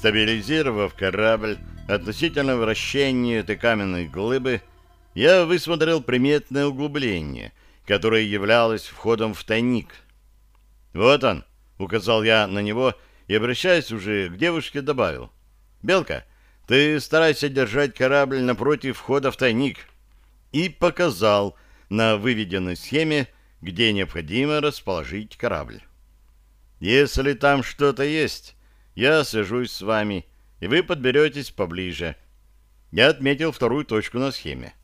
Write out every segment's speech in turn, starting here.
Стабилизировав корабль относительно вращения этой каменной глыбы, я высмотрел приметное углубление, которое являлось входом в тайник. «Вот он», — указал я на него и, обращаясь уже к девушке, добавил. «Белка, ты старайся держать корабль напротив входа в тайник». И показал на выведенной схеме, где необходимо расположить корабль. «Если там что-то есть, я свяжусь с вами, и вы подберетесь поближе». Я отметил вторую точку на схеме.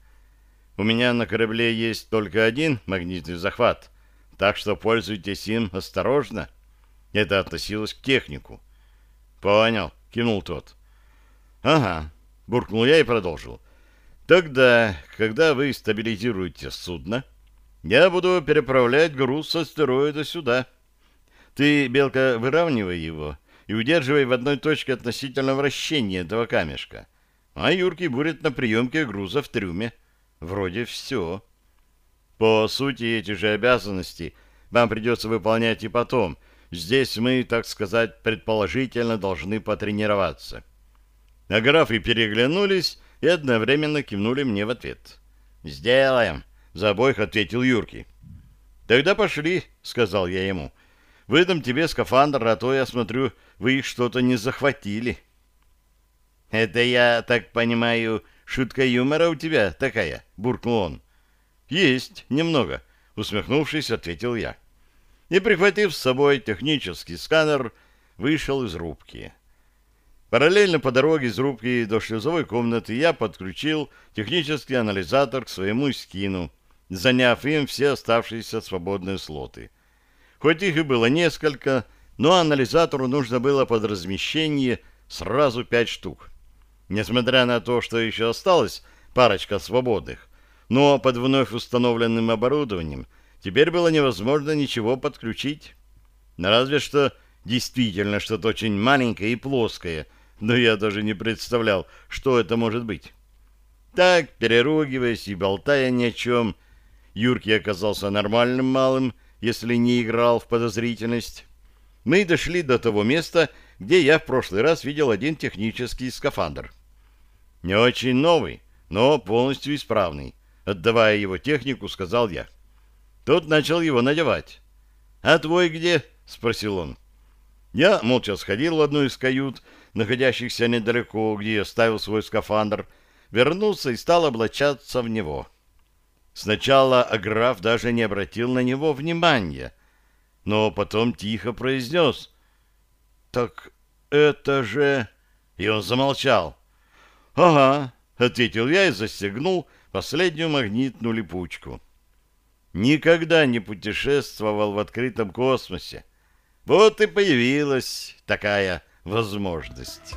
У меня на корабле есть только один магнитный захват, так что пользуйтесь им осторожно. Это относилось к технику. Понял, кивнул тот. Ага, буркнул я и продолжил. Тогда, когда вы стабилизируете судно, я буду переправлять груз с астероида сюда. Ты, Белка, выравнивай его и удерживай в одной точке относительно вращения этого камешка. А Юрки будет на приемке груза в трюме. Вроде все. По сути, эти же обязанности вам придется выполнять и потом. Здесь мы, так сказать, предположительно должны потренироваться. А графы переглянулись и одновременно кивнули мне в ответ. «Сделаем», — за обоих ответил Юрки. «Тогда пошли», — сказал я ему. «Выдам тебе скафандр, а то, я смотрю, вы их что-то не захватили». «Это я, так понимаю, Шутка юмора у тебя такая, буркнул он. Есть, немного, усмехнувшись, ответил я. И, прихватив с собой технический сканер, вышел из рубки. Параллельно по дороге из рубки до шлюзовой комнаты я подключил технический анализатор к своему скину, заняв им все оставшиеся свободные слоты. Хоть их и было несколько, но анализатору нужно было под размещение сразу пять штук. Несмотря на то, что еще осталось парочка свободных, но под вновь установленным оборудованием теперь было невозможно ничего подключить. Разве что действительно что-то очень маленькое и плоское, но я даже не представлял, что это может быть. Так, переругиваясь и болтая ни о чем, Юрки оказался нормальным малым, если не играл в подозрительность. Мы дошли до того места, где я в прошлый раз видел один технический скафандр. Не очень новый, но полностью исправный. Отдавая его технику, сказал я. Тот начал его надевать. «А твой где?» — спросил он. Я молча сходил в одну из кают, находящихся недалеко, где я ставил свой скафандр, вернулся и стал облачаться в него. Сначала Аграф даже не обратил на него внимания, но потом тихо произнес «Так это же...» И он замолчал. «Ага», — ответил я и застегнул последнюю магнитную липучку. Никогда не путешествовал в открытом космосе. Вот и появилась такая возможность».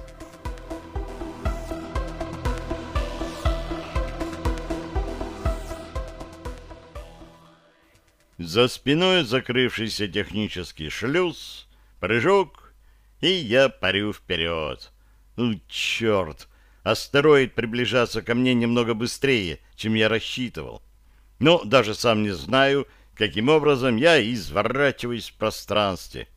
За спиной закрывшийся технический шлюз, прыжок, и я парю вперед. Ну, черт! Астероид приближаться ко мне немного быстрее, чем я рассчитывал. Но даже сам не знаю, каким образом я изворачиваюсь в пространстве.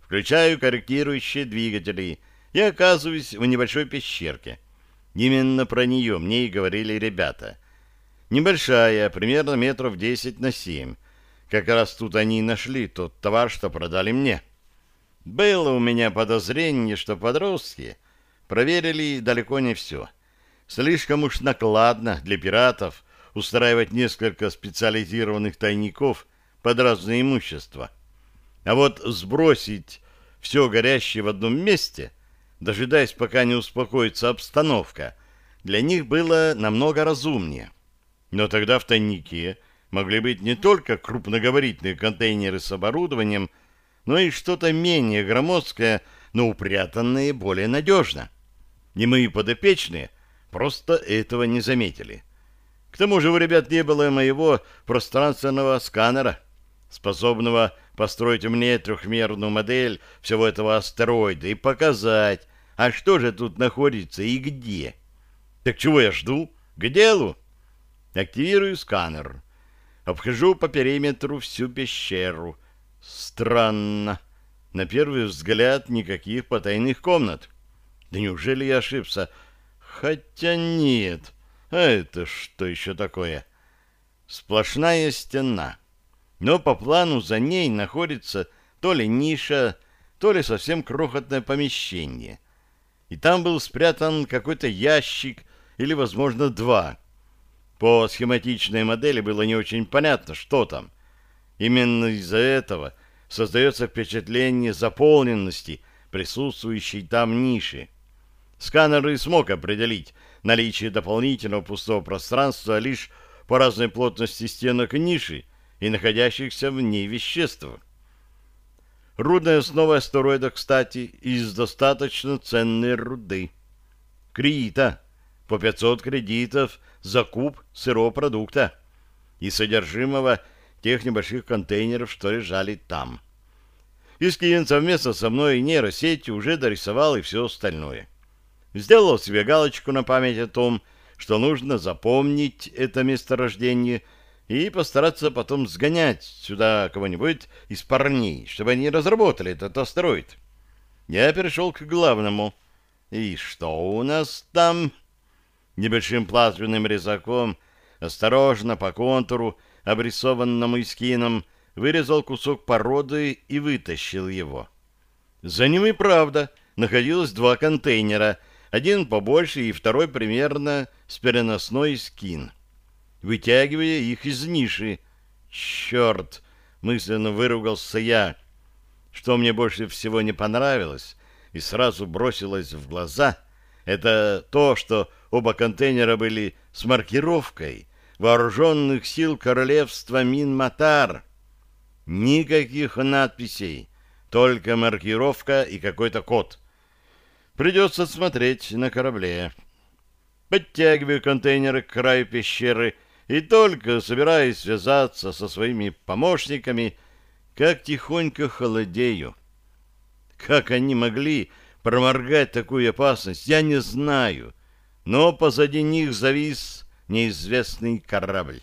Включаю корректирующие двигатели и оказываюсь в небольшой пещерке. Именно про нее мне и говорили ребята. Небольшая, примерно метров 10 на 7. Как раз тут они и нашли тот товар, что продали мне. Было у меня подозрение, что подростки проверили далеко не все. Слишком уж накладно для пиратов устраивать несколько специализированных тайников под разное имущество. А вот сбросить все горящее в одном месте, дожидаясь, пока не успокоится обстановка, для них было намного разумнее. Но тогда в тайнике могли быть не только крупногабаритные контейнеры с оборудованием, но и что-то менее громоздкое, но упрятанное более надежно и мои подопечные просто этого не заметили. К тому же у ребят не было моего пространственного сканера, способного построить мне трехмерную модель всего этого астероида и показать, а что же тут находится и где. Так чего я жду? К делу. Активирую сканер. Обхожу по периметру всю пещеру. Странно. На первый взгляд никаких потайных комнат. Да неужели я ошибся? Хотя нет. А это что еще такое? Сплошная стена. Но по плану за ней находится то ли ниша, то ли совсем крохотное помещение. И там был спрятан какой-то ящик или, возможно, два. По схематичной модели было не очень понятно, что там. Именно из-за этого создается впечатление заполненности присутствующей там ниши. Сканер и смог определить наличие дополнительного пустого пространства лишь по разной плотности стенок ниши и находящихся в ней веществ. Рудная основа астероида, кстати, из достаточно ценной руды. Криита по 500 кредитов за куб сырого продукта и содержимого тех небольших контейнеров, что лежали там. Искин совместно со мной и нейросетью уже дорисовал и все остальное. Сделал себе галочку на память о том, что нужно запомнить это месторождение и постараться потом сгонять сюда кого-нибудь из парней, чтобы они разработали этот астероид. Я перешел к главному. И что у нас там? Небольшим плазменным резаком, осторожно по контуру, обрисованному эскином, вырезал кусок породы и вытащил его. За ним и правда находилось два контейнера — один побольше и второй примерно с переносной скин. Вытягивая их из ниши. «Черт!» — мысленно выругался я. Что мне больше всего не понравилось и сразу бросилось в глаза, это то, что оба контейнера были с маркировкой вооруженных сил королевства Минматар. Никаких надписей, только маркировка и какой-то код — Придется смотреть на корабле. Подтягиваю контейнеры к краю пещеры и только собираюсь связаться со своими помощниками, как тихонько холодею. Как они могли проморгать такую опасность, я не знаю, но позади них завис неизвестный корабль.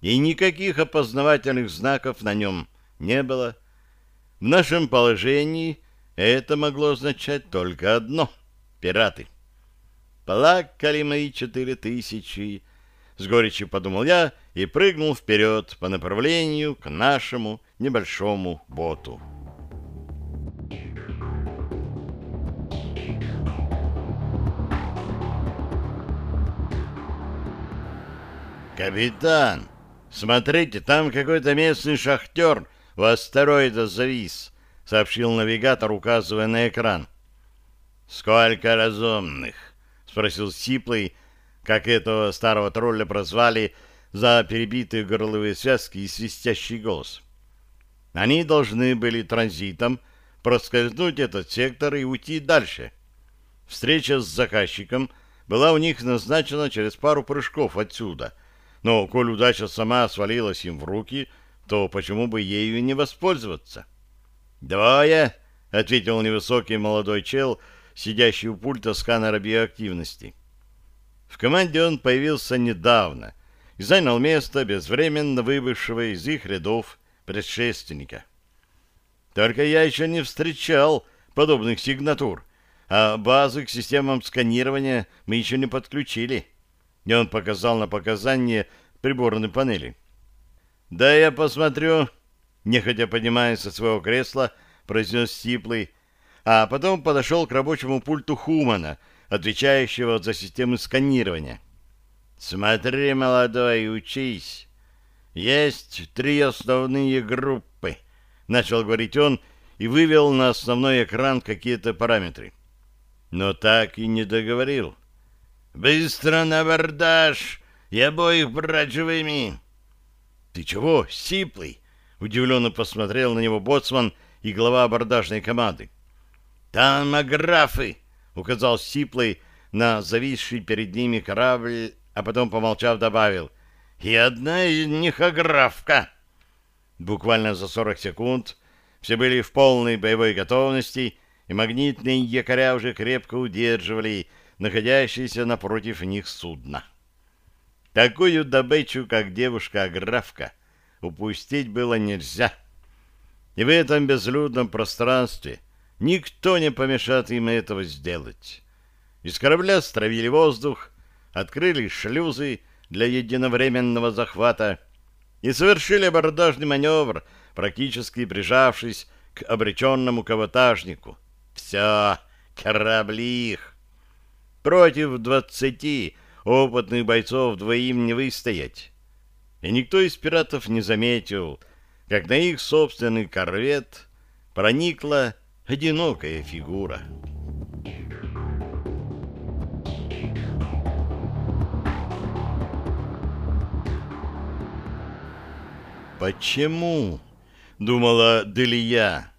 И никаких опознавательных знаков на нем не было. В нашем положении это могло означать только одно — пираты. Плакали мои четыре тысячи. С горечью подумал я и прыгнул вперед по направлению к нашему небольшому боту. «Капитан, смотрите, там какой-то местный шахтер у астероида завис», сообщил навигатор, указывая на экран. «Сколько разумных?» — спросил Сиплый, как этого старого тролля прозвали за перебитые горловые связки и свистящий голос. Они должны были транзитом проскользнуть этот сектор и уйти дальше. Встреча с заказчиком была у них назначена через пару прыжков отсюда, но, коль удача сама свалилась им в руки, то почему бы ею не воспользоваться?» «Двое!» — ответил невысокий молодой чел, сидящий у пульта сканера биоактивности. В команде он появился недавно и занял место безвременно выбывшего из их рядов предшественника. Только я еще не встречал подобных сигнатур, а базы к системам сканирования мы еще не подключили. И он показал на показания приборной панели. «Да я посмотрю», нехотя поднимаясь со своего кресла, произнес Сиплый, а потом подошел к рабочему пульту Хумана, отвечающего за системы сканирования. «Смотри, молодой, учись. Есть три основные группы», — начал говорить он и вывел на основной экран какие-то параметры. Но так и не договорил. «Быстро на абордаж! И обоих брать живыми!» «Ты чего, Сиплый?» Удивленно посмотрел на него боцман и глава абордажной команды. «Там аграфы!» — указал Сиплый на зависший перед ними корабль, а потом, помолчав, добавил. «И одна из них аграфка!» Буквально за сорок секунд все были в полной боевой готовности, и магнитные якоря уже крепко удерживали находящиеся напротив них судно. Такую добычу, как девушка-аграфка, упустить было нельзя. И в этом безлюдном пространстве Никто не помешает им этого сделать. Из корабля стравили воздух, открыли шлюзы для единовременного захвата и совершили абордажный маневр, практически прижавшись к обреченному кавотажнику. Все, корабли их. Против двадцати опытных бойцов двоим не выстоять. И никто из пиратов не заметил, как на их собственный корвет проникла одинокая фигура. «Почему?» — думала Делия.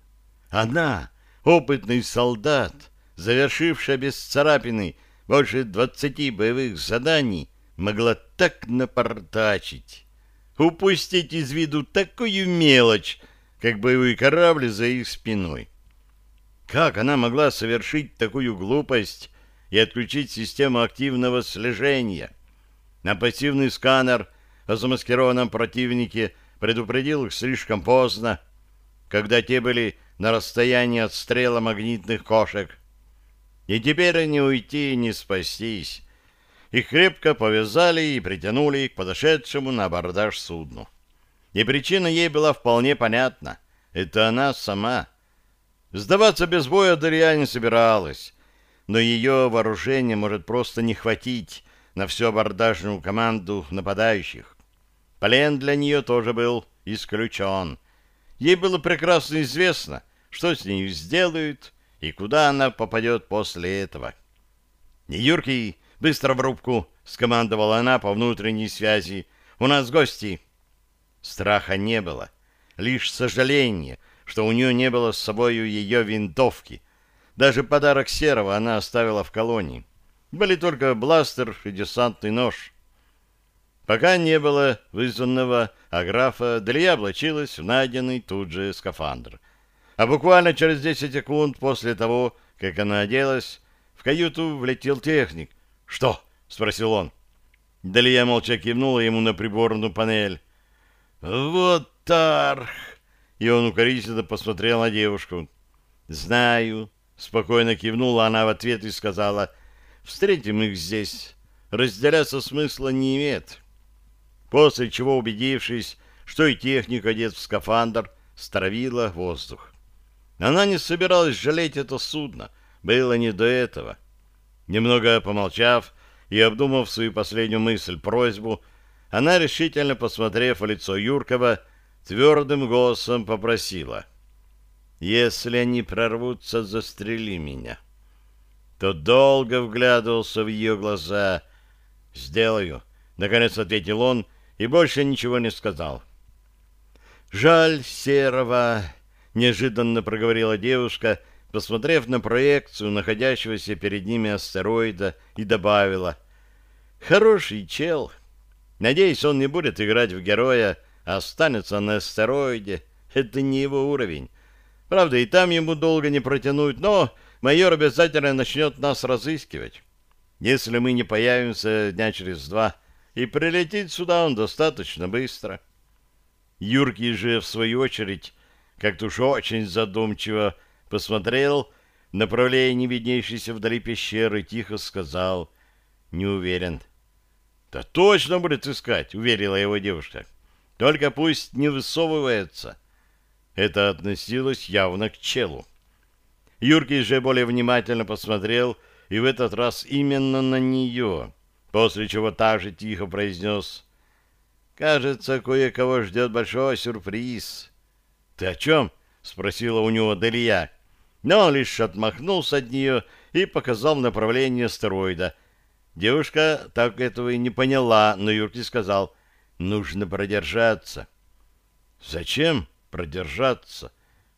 «Она, опытный солдат, завершившая без царапины больше двадцати боевых заданий, могла так напортачить, упустить из виду такую мелочь, как боевой корабль за их спиной. Как она могла совершить такую глупость и отключить систему активного слежения? На пассивный сканер о замаскированном противнике предупредил их слишком поздно, когда те были на расстоянии от стрела магнитных кошек. И теперь не уйти, не спастись. Их крепко повязали и притянули к подошедшему на абордаж судну. И причина ей была вполне понятна. Это она сама. Сдаваться без боя Дарья не собиралась, но ее вооружение может просто не хватить на всю абордажную команду нападающих. Плен для нее тоже был исключен. Ей было прекрасно известно, что с ней сделают и куда она попадет после этого. «Юркий, быстро в рубку!» — скомандовала она по внутренней связи. «У нас гости!» Страха не было, лишь сожаление, что у нее не было с собою ее винтовки. Даже подарок Серого она оставила в колонии. Были только бластер и десантный нож. Пока не было вызванного аграфа, Делья облачилась в найденный тут же скафандр. А буквально через 10 секунд после того, как она оделась, в каюту влетел техник. «Что?» — спросил он. Делья молча кивнула ему на приборную панель. «Вот тарх!» И он укоризненно посмотрел на девушку. «Знаю», — спокойно кивнула она в ответ и сказала, «Встретим их здесь. Разделяться смысла не имеет» после чего, убедившись, что и техник одет в скафандр, стравила воздух. Она не собиралась жалеть это судно, было не до этого. Немного помолчав и обдумав свою последнюю мысль, просьбу, она, решительно посмотрев в лицо Юркова, твердым голосом попросила. «Если они прорвутся, застрели меня». Тот долго вглядывался в ее глаза. «Сделаю», — наконец ответил он, — и больше ничего не сказал. «Жаль Серого», — неожиданно проговорила девушка, посмотрев на проекцию находящегося перед ними астероида, и добавила. «Хороший чел. Надеюсь, он не будет играть в героя, а останется на астероиде. Это не его уровень. Правда, и там ему долго не протянуть, но майор обязательно начнет нас разыскивать. Если мы не появимся дня через два, и прилетит сюда он достаточно быстро. Юркий же, в свою очередь, как-то уж очень задумчиво посмотрел в направлении виднейшейся вдали пещеры, тихо сказал «Не уверен». «Да точно будет искать», — уверила его девушка. «Только пусть не высовывается». Это относилось явно к челу. Юркий же более внимательно посмотрел, и в этот раз именно на нее — после чего также тихо произнес «Кажется, кое-кого ждет большой сюрприз». «Ты о чем?» — спросила у него Делия. Но он лишь отмахнулся от нее и показал направление астероида. Девушка так этого и не поняла, но Юрки сказал «Нужно продержаться». «Зачем продержаться?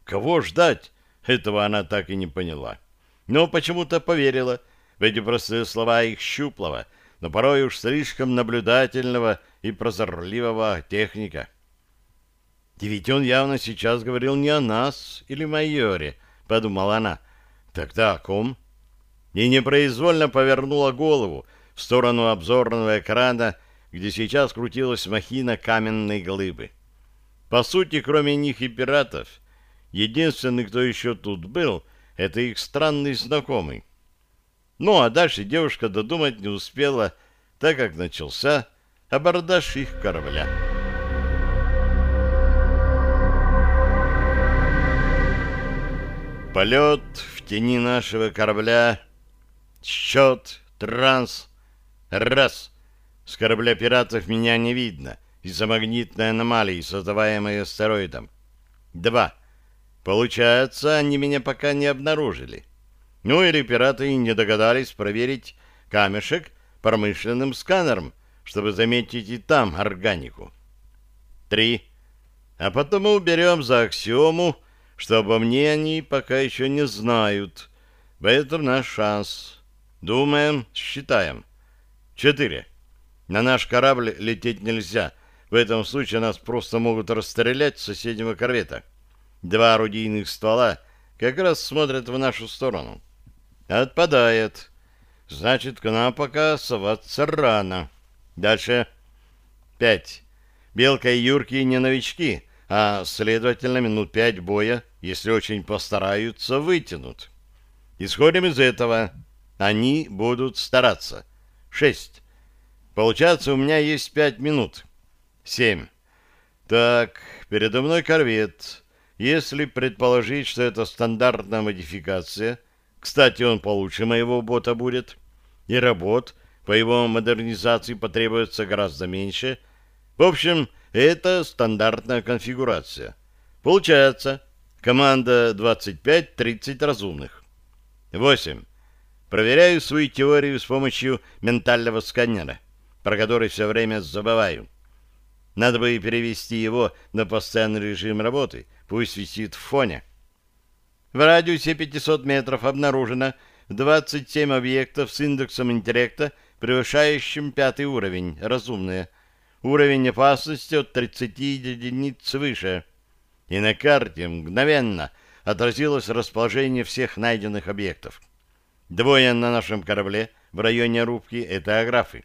Кого ждать?» Этого она так и не поняла. Но почему-то поверила в эти простые слова их щуплого — но порой уж слишком наблюдательного и прозорливого техника. И ведь он явно сейчас говорил не о нас или майоре, подумала она. Тогда о ком? И непроизвольно повернула голову в сторону обзорного экрана, где сейчас крутилась махина каменной глыбы. По сути, кроме них и пиратов, единственный, кто еще тут был, это их странный знакомый. Ну, а дальше девушка додумать не успела, так как начался абордаж их корабля. Полет в тени нашего корабля. Счет, транс. Раз. С корабля пиратов меня не видно из-за магнитной аномалии, создаваемой астероидом. Два. Получается, они меня пока не обнаружили. Ну или пираты не догадались проверить камешек промышленным сканером, чтобы заметить и там органику. Три. А потом мы уберем за аксиому, что обо мне они пока еще не знают. В этом наш шанс. Думаем, считаем. Четыре. На наш корабль лететь нельзя. В этом случае нас просто могут расстрелять с соседнего корвета. Два орудийных ствола как раз смотрят в нашу сторону. Отпадает. Значит, к нам пока соваться рано. Дальше. Пять. Белка и Юрки не новички, а, следовательно, минут пять боя, если очень постараются, вытянут. Исходим из этого. Они будут стараться. Шесть. Получается, у меня есть пять минут. Семь. Так, передо мной корвет. Если предположить, что это стандартная модификация, кстати, он получше моего бота будет, и работ по его модернизации потребуется гораздо меньше. В общем, это стандартная конфигурация. Получается, команда 25-30 разумных. 8. Проверяю свою теорию с помощью ментального сканера, про который все время забываю. Надо бы перевести его на постоянный режим работы — Пусть висит в фоне. В радиусе 500 метров обнаружено 27 объектов с индексом интеллекта, превышающим пятый уровень, разумные. Уровень опасности от 30 единиц выше. И на карте мгновенно отразилось расположение всех найденных объектов. Двое на нашем корабле в районе рубки — это аграфы.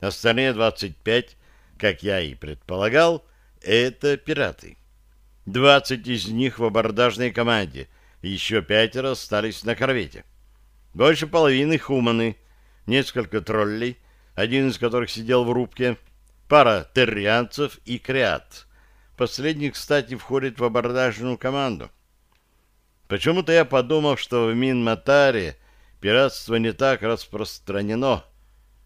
Остальные 25, как я и предполагал, это пираты. Двадцать из них в абордажной команде, еще пятеро остались на корвете. Больше половины хуманы, несколько троллей, один из которых сидел в рубке, пара террианцев и креат. Последний, кстати, входит в абордажную команду. Почему-то я подумал, что в Минматаре пиратство не так распространено,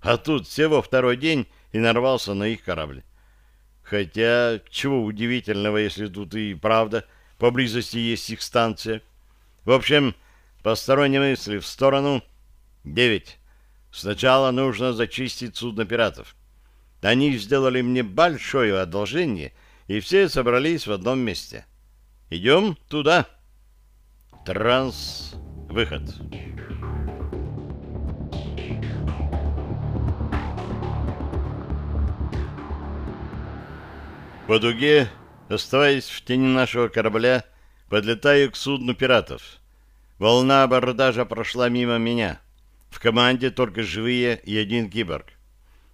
а тут всего второй день и нарвался на их корабль. Хотя, чего удивительного, если тут и правда поблизости есть их станция. В общем, посторонние мысли в сторону. Девять. Сначала нужно зачистить судно пиратов. Они сделали мне большое одолжение, и все собрались в одном месте. Идем туда. Транс. Выход. По дуге, оставаясь в тени нашего корабля, подлетаю к судну пиратов. Волна абордажа прошла мимо меня. В команде только живые и один киборг.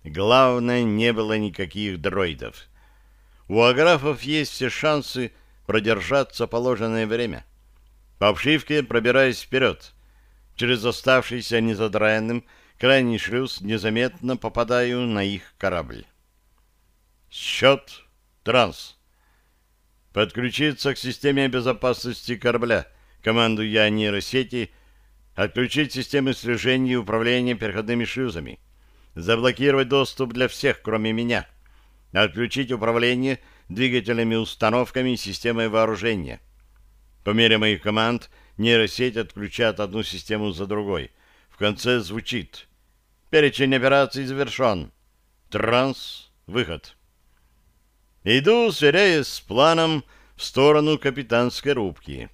Главное, не было никаких дроидов. У аграфов есть все шансы продержаться положенное время. По обшивке пробираюсь вперед. Через оставшийся незадраенным крайний шлюз незаметно попадаю на их корабль. Счет Транс. Подключиться к системе безопасности корабля. Командую я нейросети. Отключить системы слежения и управления переходными шлюзами. Заблокировать доступ для всех, кроме меня. Отключить управление двигательными установками и системой вооружения. По мере моих команд нейросеть отключает одну систему за другой. В конце звучит. Перечень операций завершен. Транс. Выход. Иду, сверяясь с планом, в сторону капитанской рубки.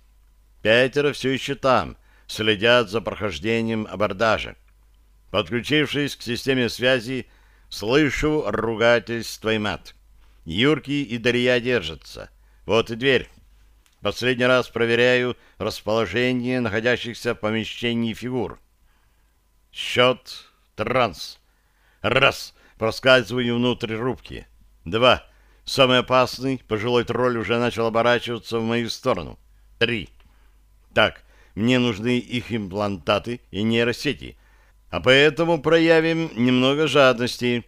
Пятеро все еще там, следят за прохождением абордажа. Подключившись к системе связи, слышу ругательство и мат. Юрки и Дарья держатся. Вот и дверь. Последний раз проверяю расположение находящихся в помещении фигур. Счет транс. Раз. Проскальзываю внутрь рубки. Два. Самый опасный, пожилой тролль, уже начал оборачиваться в мою сторону. Три. Так, Мне нужны их имплантаты и нейросети, а поэтому проявим немного жадности.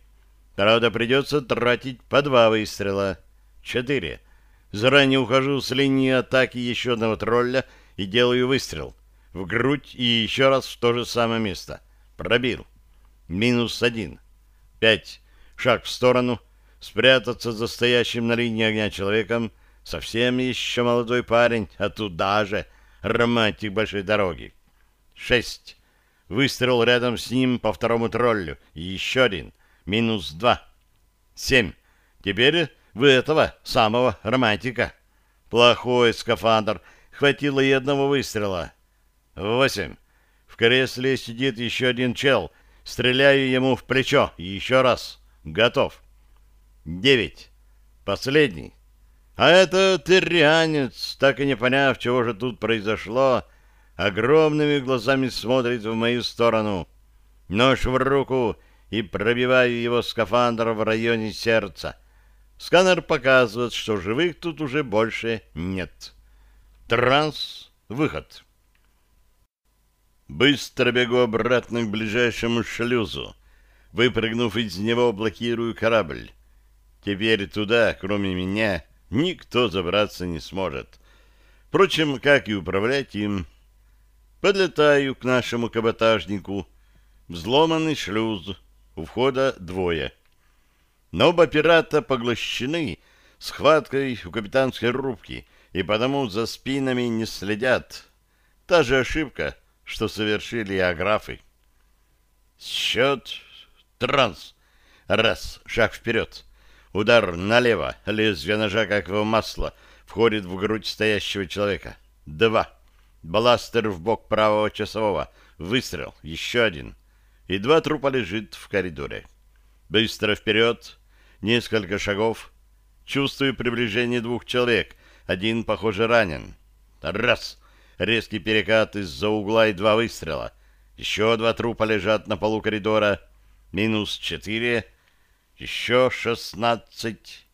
Правда, придется тратить по два выстрела. Четыре. Заранее ухожу с линии атаки еще одного тролля и делаю выстрел. В грудь и еще раз в то же самое место. Пробил. Минус один. Пять. Шаг в сторону. Спрятаться за стоящим на линии огня человеком. Совсем еще молодой парень, а туда же романтик большой дороги. Шесть. Выстрел рядом с ним по второму троллю. Еще один. Минус два. Семь. Теперь вы этого самого романтика. Плохой скафандр. Хватило и одного выстрела. Восемь. В кресле сидит еще один чел. Стреляю ему в плечо. Еще раз. Готов. Девять. Последний. А это тырянец, так и не поняв, чего же тут произошло, огромными глазами смотрит в мою сторону. Нож в руку и пробиваю его скафандр в районе сердца. Сканер показывает, что живых тут уже больше нет. Транс. Выход. Быстро бегу обратно к ближайшему шлюзу. Выпрыгнув из него, блокирую корабль. Теперь туда, кроме меня, никто забраться не сможет. Впрочем, как и управлять им. Подлетаю к нашему каботажнику. Взломанный шлюз. У входа двое. Но оба пирата поглощены схваткой у капитанской рубки, и потому за спинами не следят. Та же ошибка, что совершили аграфы. Счет транс. Раз, шаг вперед. Удар налево, лезвие ножа, как в масло, входит в грудь стоящего человека. Два. Бластер в бок правого часового. Выстрел. Еще один. И два трупа лежит в коридоре. Быстро вперед. Несколько шагов. Чувствую приближение двух человек. Один, похоже, ранен. Раз. Резкий перекат из-за угла и два выстрела. Еще два трупа лежат на полу коридора. Минус четыре. Еще шестнадцать.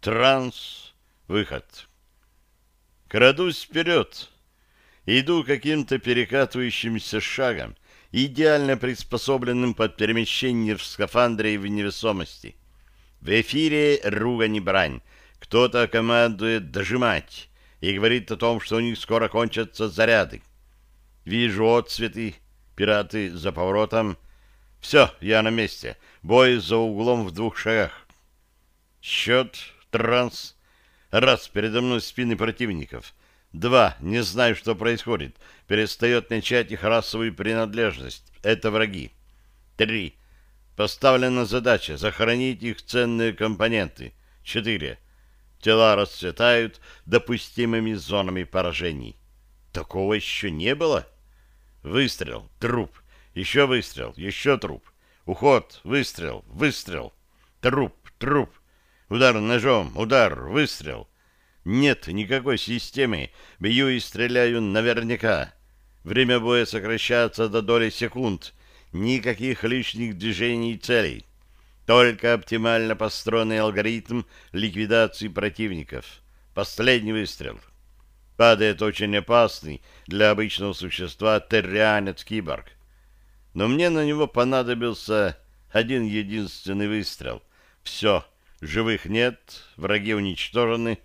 Транс. Выход. Крадусь вперед. Иду каким-то перекатывающимся шагом, идеально приспособленным под перемещение в скафандре и в невесомости. В эфире ругань и брань. Кто-то командует дожимать и говорит о том, что у них скоро кончатся заряды. Вижу отцветы, пираты за поворотом. Все, я на месте. Бой за углом в двух шагах. Счет, транс. Раз, передо мной спины противников. Два, не знаю, что происходит. Перестает начать их расовую принадлежность. Это враги. Три, Поставлена задача захоронить их ценные компоненты. Четыре. Тела расцветают допустимыми зонами поражений. Такого еще не было. Выстрел, труп, еще выстрел, еще труп. Уход, выстрел, выстрел. Труп, труп. Удар ножом, удар, выстрел. Нет никакой системы. Бью и стреляю наверняка. Время боя сокращается до доли секунд — никаких лишних движений и целей. Только оптимально построенный алгоритм ликвидации противников. Последний выстрел. Падает очень опасный для обычного существа террианец-киборг. Но мне на него понадобился один единственный выстрел. Все, живых нет, враги уничтожены.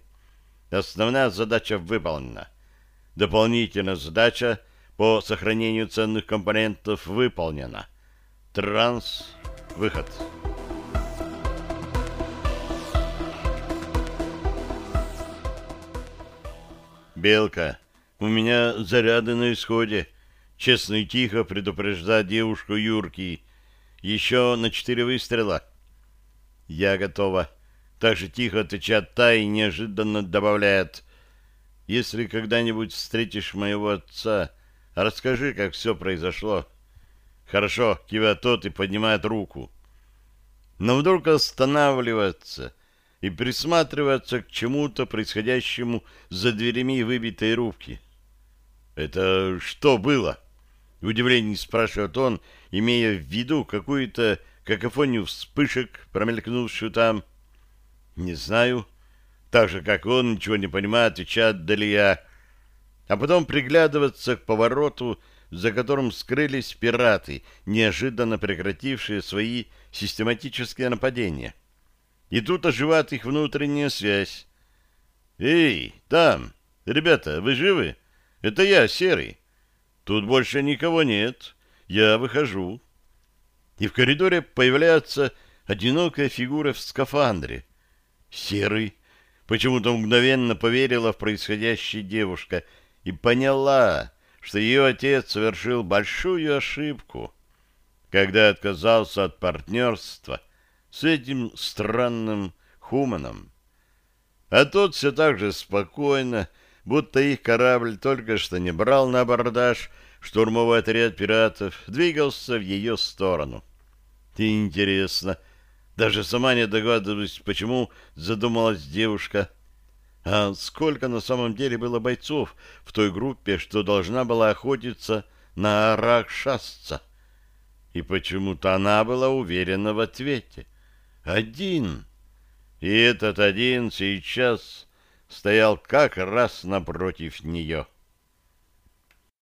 Основная задача выполнена. Дополнительная задача — по сохранению ценных компонентов выполнена. Транс. Выход. Белка, у меня заряды на исходе. Честно и тихо предупреждает девушку Юрки. Еще на четыре выстрела. Я готова. Так же тихо отвечает та и неожиданно добавляет. Если когда-нибудь встретишь моего отца, Расскажи, как все произошло. Хорошо, кивает тот и поднимает руку. Но вдруг останавливается и присматривается к чему-то происходящему за дверями выбитой рубки. Это что было? В спрашивает он, имея в виду какую-то какофонию вспышек, промелькнувшую там. Не знаю. Так же, как он, ничего не понимает, отвечает Далия. а потом приглядываться к повороту, за которым скрылись пираты, неожиданно прекратившие свои систематические нападения. И тут оживает их внутренняя связь. «Эй, там! Ребята, вы живы? Это я, Серый. Тут больше никого нет. Я выхожу». И в коридоре появляется одинокая фигура в скафандре. Серый почему-то мгновенно поверила в происходящее девушка и поняла, что ее отец совершил большую ошибку, когда отказался от партнерства с этим странным хуманом. А тот все так же спокойно, будто их корабль только что не брал на абордаж штурмовой отряд пиратов, двигался в ее сторону. Интересно, даже сама не догадываюсь, почему задумалась девушка — а сколько на самом деле было бойцов в той группе, что должна была охотиться на Аракшасца? И почему-то она была уверена в ответе. Один. И этот один сейчас стоял как раз напротив нее.